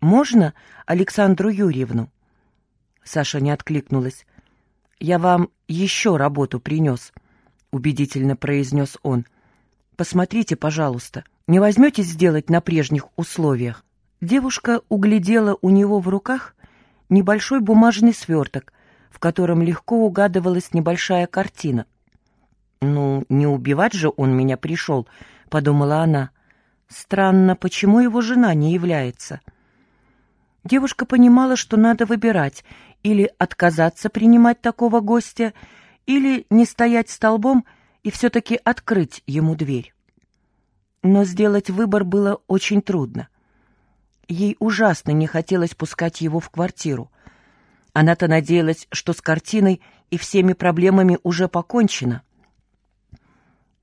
«Можно Александру Юрьевну?» Саша не откликнулась. «Я вам еще работу принес», — убедительно произнес он. «Посмотрите, пожалуйста, не возьметесь сделать на прежних условиях?» Девушка углядела у него в руках небольшой бумажный сверток, в котором легко угадывалась небольшая картина. «Ну, не убивать же он меня пришел», — подумала она. «Странно, почему его жена не является?» Девушка понимала, что надо выбирать или отказаться принимать такого гостя, или не стоять столбом и все-таки открыть ему дверь. Но сделать выбор было очень трудно. Ей ужасно не хотелось пускать его в квартиру. Она-то надеялась, что с картиной и всеми проблемами уже покончено.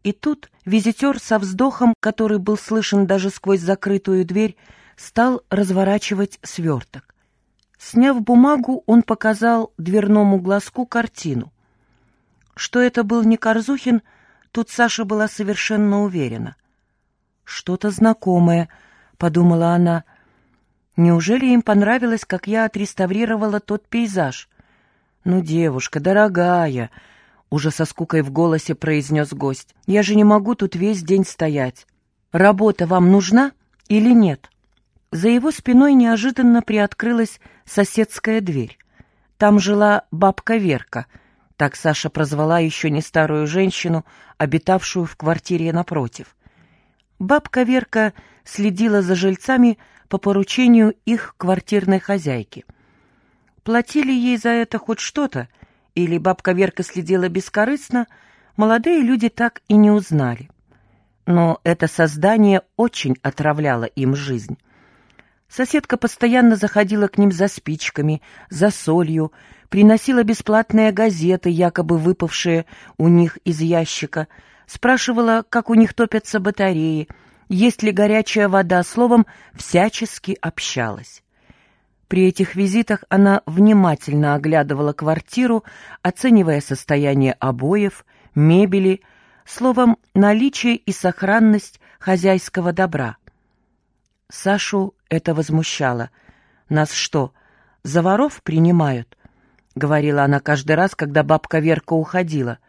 И тут визитер со вздохом, который был слышен даже сквозь закрытую дверь, стал разворачивать сверток. Сняв бумагу, он показал дверному глазку картину. Что это был не Корзухин, тут Саша была совершенно уверена. «Что-то знакомое», — подумала она. «Неужели им понравилось, как я отреставрировала тот пейзаж?» «Ну, девушка, дорогая», — уже со скукой в голосе произнес гость, «я же не могу тут весь день стоять. Работа вам нужна или нет?» За его спиной неожиданно приоткрылась соседская дверь. Там жила бабка Верка, так Саша прозвала еще не старую женщину, обитавшую в квартире напротив. Бабка Верка следила за жильцами по поручению их квартирной хозяйки. Платили ей за это хоть что-то, или бабка Верка следила бескорыстно, молодые люди так и не узнали. Но это создание очень отравляло им жизнь. Соседка постоянно заходила к ним за спичками, за солью, приносила бесплатные газеты, якобы выпавшие у них из ящика, спрашивала, как у них топятся батареи, есть ли горячая вода, словом, всячески общалась. При этих визитах она внимательно оглядывала квартиру, оценивая состояние обоев, мебели, словом, наличие и сохранность хозяйского добра. Сашу это возмущало. «Нас что, за воров принимают?» — говорила она каждый раз, когда бабка Верка уходила.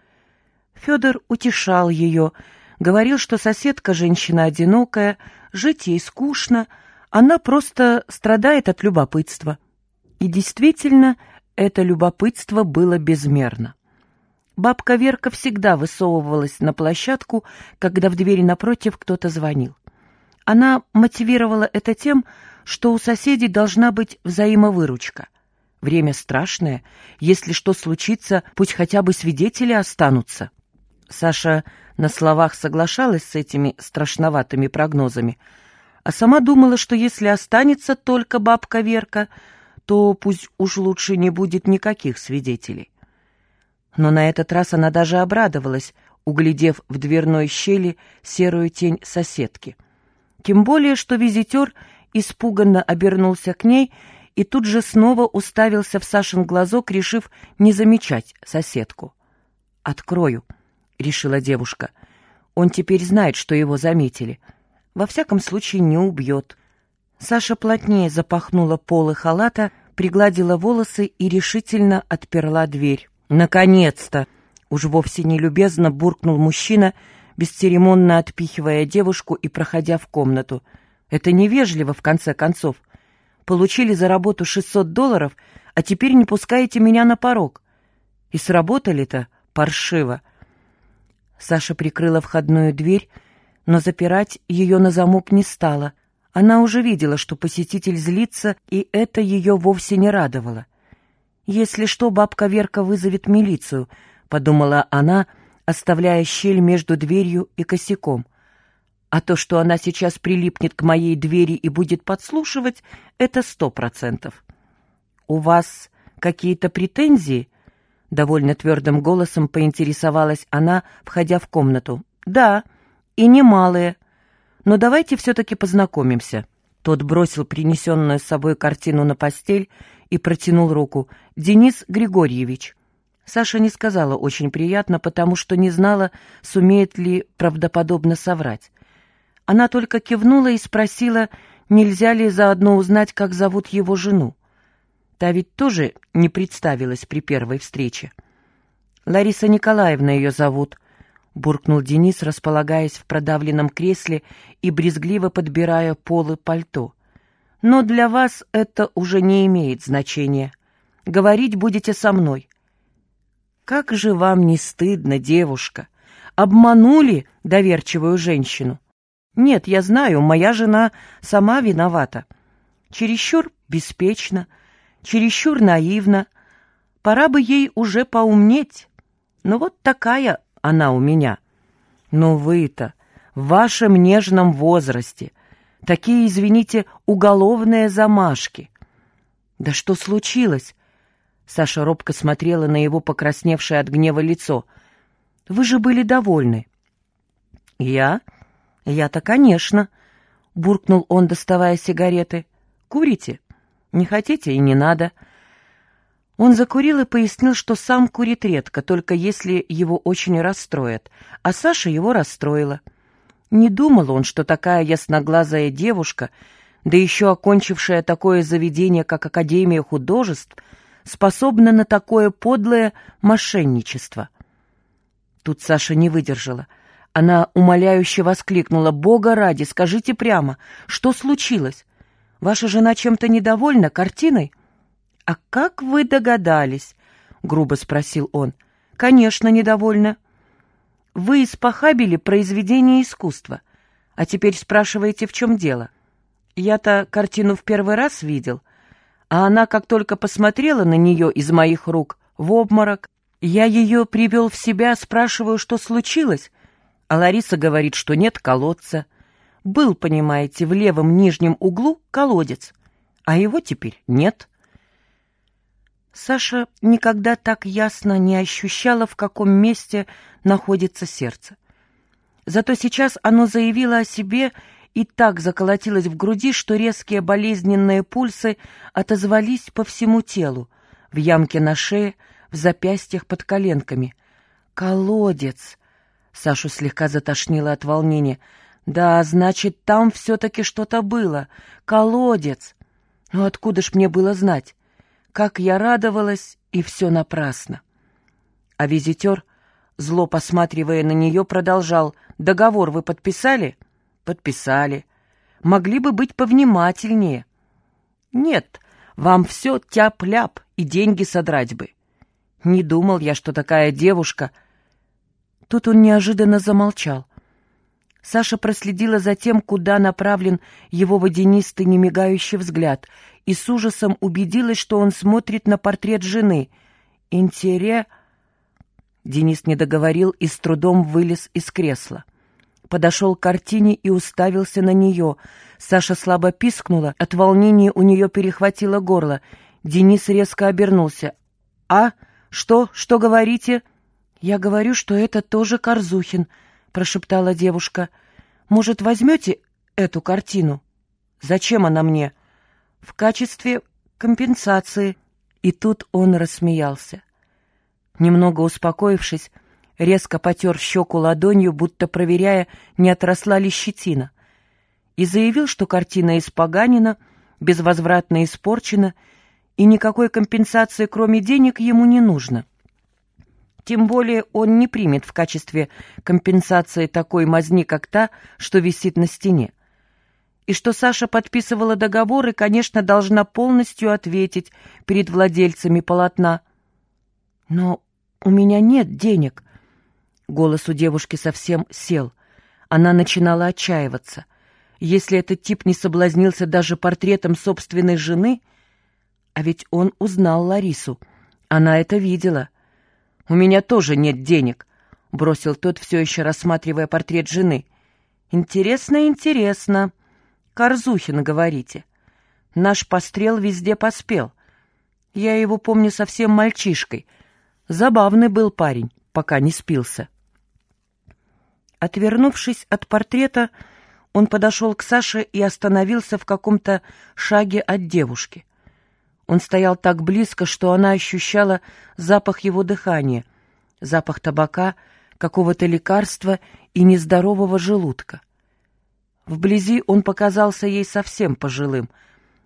Федор утешал ее, говорил, что соседка женщина одинокая, жить ей скучно, она просто страдает от любопытства. И действительно, это любопытство было безмерно. Бабка Верка всегда высовывалась на площадку, когда в двери напротив кто-то звонил. Она мотивировала это тем, что у соседей должна быть взаимовыручка. Время страшное, если что случится, пусть хотя бы свидетели останутся. Саша на словах соглашалась с этими страшноватыми прогнозами, а сама думала, что если останется только бабка Верка, то пусть уж лучше не будет никаких свидетелей. Но на этот раз она даже обрадовалась, углядев в дверной щели серую тень соседки — тем более, что визитер испуганно обернулся к ней и тут же снова уставился в Сашин глазок, решив не замечать соседку. «Открою», — решила девушка. «Он теперь знает, что его заметили. Во всяком случае, не убьет». Саша плотнее запахнула полы халата, пригладила волосы и решительно отперла дверь. «Наконец-то!» — уж вовсе нелюбезно буркнул мужчина — бесцеремонно отпихивая девушку и проходя в комнату. «Это невежливо, в конце концов. Получили за работу 600 долларов, а теперь не пускаете меня на порог. И сработали-то паршиво». Саша прикрыла входную дверь, но запирать ее на замок не стала. Она уже видела, что посетитель злится, и это ее вовсе не радовало. «Если что, бабка Верка вызовет милицию», — подумала она, — оставляя щель между дверью и косяком. А то, что она сейчас прилипнет к моей двери и будет подслушивать, это сто процентов. «У вас какие-то претензии?» Довольно твердым голосом поинтересовалась она, входя в комнату. «Да, и немалые. Но давайте все-таки познакомимся». Тот бросил принесенную с собой картину на постель и протянул руку. «Денис Григорьевич». Саша не сказала «очень приятно», потому что не знала, сумеет ли правдоподобно соврать. Она только кивнула и спросила, Нельзя ли заодно узнать, как зовут его жену? Та ведь тоже не представилась при первой встрече. Лариса Николаевна ее зовут, — буркнул Денис, располагаясь в продавленном кресле и брезгливо подбирая полы пальто. «Но для вас это уже не имеет значения. Говорить будете со мной». «Как же вам не стыдно, девушка? Обманули доверчивую женщину?» «Нет, я знаю, моя жена сама виновата. Чересчур беспечно, чересчур наивна. Пора бы ей уже поумнеть. Но вот такая она у меня. Но вы-то в вашем нежном возрасте. Такие, извините, уголовные замашки. Да что случилось? Саша робко смотрела на его покрасневшее от гнева лицо. Вы же были довольны. Я? Я-то, конечно, буркнул он, доставая сигареты. Курите? Не хотите и не надо. Он закурил и пояснил, что сам курит редко, только если его очень расстроят, а Саша его расстроила. Не думал он, что такая ясноглазая девушка, да еще окончившая такое заведение, как Академия художеств, способна на такое подлое мошенничество. Тут Саша не выдержала. Она умоляюще воскликнула, «Бога ради, скажите прямо, что случилось? Ваша жена чем-то недовольна картиной?» «А как вы догадались?» — грубо спросил он. «Конечно, недовольна. Вы испохабили произведение искусства, а теперь спрашиваете, в чем дело. Я-то картину в первый раз видел, а она, как только посмотрела на нее из моих рук, в обморок. Я ее привел в себя, спрашиваю, что случилось, а Лариса говорит, что нет колодца. Был, понимаете, в левом нижнем углу колодец, а его теперь нет». Саша никогда так ясно не ощущала, в каком месте находится сердце. Зато сейчас оно заявило о себе и так заколотилось в груди, что резкие болезненные пульсы отозвались по всему телу, в ямке на шее, в запястьях под коленками. «Колодец!» — Сашу слегка затошнило от волнения. «Да, значит, там все-таки что-то было. Колодец! Ну откуда ж мне было знать? Как я радовалась, и все напрасно. А визитер, зло посматривая на нее, продолжал. «Договор вы подписали?» «Подписали. Могли бы быть повнимательнее». «Нет, вам все тяп-ляп и деньги содрать бы». «Не думал я, что такая девушка...» Тут он неожиданно замолчал. Саша проследила за тем, куда направлен его водянистый немигающий взгляд, и с ужасом убедилась, что он смотрит на портрет жены. «Интере...» Денис не договорил и с трудом вылез из кресла. Подошел к картине и уставился на нее. Саша слабо пискнула, от волнения у нее перехватило горло. Денис резко обернулся. «А? Что? Что говорите?» «Я говорю, что это тоже Корзухин», — прошептала девушка. «Может, возьмете эту картину?» «Зачем она мне?» «В качестве компенсации». И тут он рассмеялся. Немного успокоившись, резко потер щеку ладонью, будто проверяя, не отросла ли щетина, и заявил, что картина испоганена, безвозвратно испорчена, и никакой компенсации, кроме денег, ему не нужно. Тем более он не примет в качестве компенсации такой мазни, как та, что висит на стене. И что Саша подписывала договор и, конечно, должна полностью ответить перед владельцами полотна. «Но у меня нет денег». Голос у девушки совсем сел. Она начинала отчаиваться. Если этот тип не соблазнился даже портретом собственной жены... А ведь он узнал Ларису. Она это видела — «У меня тоже нет денег», — бросил тот, все еще рассматривая портрет жены. «Интересно, интересно. Корзухин, говорите. Наш пострел везде поспел. Я его помню совсем мальчишкой. Забавный был парень, пока не спился». Отвернувшись от портрета, он подошел к Саше и остановился в каком-то шаге от девушки. Он стоял так близко, что она ощущала запах его дыхания, запах табака, какого-то лекарства и нездорового желудка. Вблизи он показался ей совсем пожилым,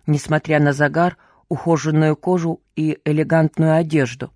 несмотря на загар, ухоженную кожу и элегантную одежду.